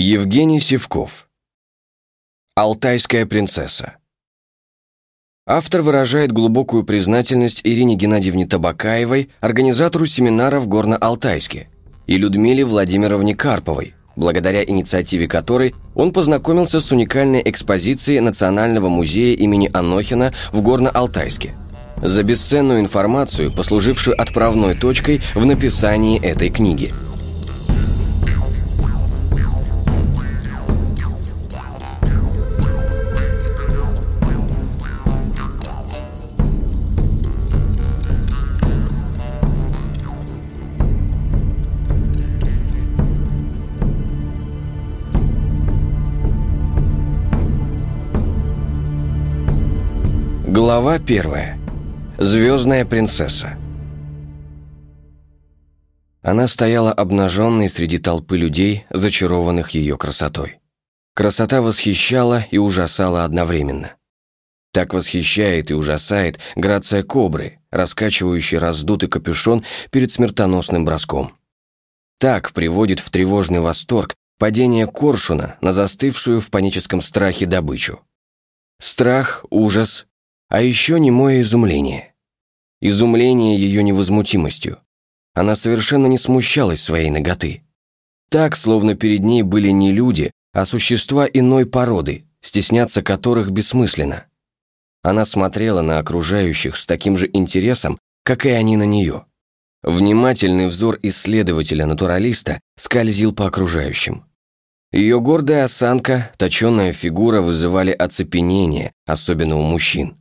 Евгений Севков. Алтайская принцесса. Автор выражает глубокую признательность Ирине Геннадьевне Табакаевой, организатору семинара в Горно-Алтайске, и Людмиле Владимировне Карповой, благодаря инициативе которой он познакомился с уникальной экспозицией Национального музея имени Анохина в Горно-Алтайске. За бесценную информацию, послужившую отправной точкой в написании этой книги – Глава первая. Звездная принцесса. Она стояла обнаженной среди толпы людей, зачарованных ее красотой. Красота восхищала и ужасала одновременно. Так восхищает и ужасает грация кобры, раскачивающей раздутый капюшон перед смертоносным броском. Так приводит в тревожный восторг падение коршуна на застывшую в паническом страхе добычу. Страх, ужас, а еще немое изумление. Изумление ее невозмутимостью. Она совершенно не смущалась своей ноготы. Так, словно перед ней были не люди, а существа иной породы, стесняться которых бессмысленно. Она смотрела на окружающих с таким же интересом, как и они на нее. Внимательный взор исследователя-натуралиста скользил по окружающим. Ее гордая осанка, точенная фигура вызывали оцепенение, особенно у мужчин.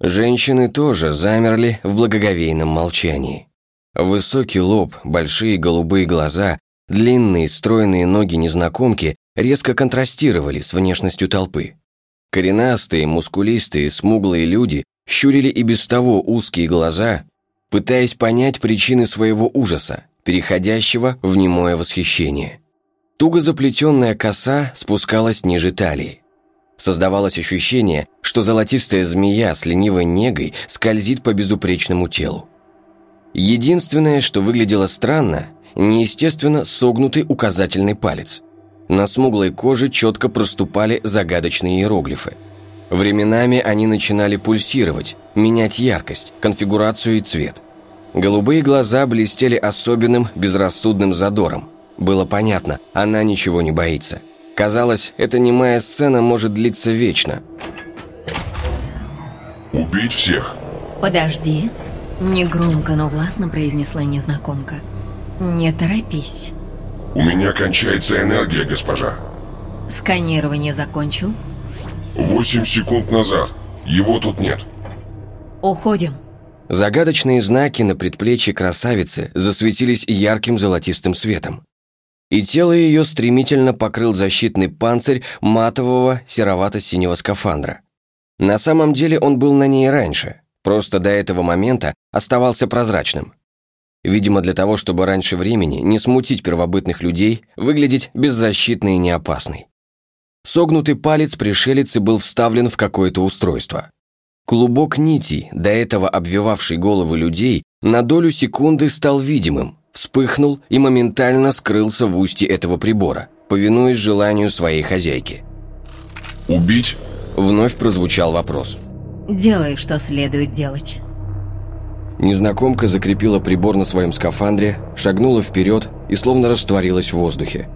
Женщины тоже замерли в благоговейном молчании. Высокий лоб, большие голубые глаза, длинные стройные ноги незнакомки резко контрастировали с внешностью толпы. Коренастые, мускулистые, смуглые люди щурили и без того узкие глаза, пытаясь понять причины своего ужаса, переходящего в немое восхищение. Туго заплетенная коса спускалась ниже талии. Создавалось ощущение, что золотистая змея с ленивой негой скользит по безупречному телу. Единственное, что выглядело странно, неестественно согнутый указательный палец. На смуглой коже четко проступали загадочные иероглифы. Временами они начинали пульсировать, менять яркость, конфигурацию и цвет. Голубые глаза блестели особенным безрассудным задором. Было понятно, она ничего не боится. Казалось, эта немая сцена может длиться вечно. «Убить всех!» «Подожди!» Негромко, но властно произнесла незнакомка. «Не торопись!» «У меня кончается энергия, госпожа!» «Сканирование закончил?» «Восемь секунд назад. Его тут нет!» «Уходим!» Загадочные знаки на предплечье красавицы засветились ярким золотистым светом и тело ее стремительно покрыл защитный панцирь матового серовато-синего скафандра. На самом деле он был на ней раньше, просто до этого момента оставался прозрачным. Видимо, для того, чтобы раньше времени не смутить первобытных людей, выглядеть беззащитной и неопасной. Согнутый палец пришелицы был вставлен в какое-то устройство. Клубок нитей, до этого обвивавший головы людей, на долю секунды стал видимым, вспыхнул и моментально скрылся в устье этого прибора, повинуясь желанию своей хозяйки. «Убить?» – вновь прозвучал вопрос. «Делай, что следует делать». Незнакомка закрепила прибор на своем скафандре, шагнула вперед и словно растворилась в воздухе.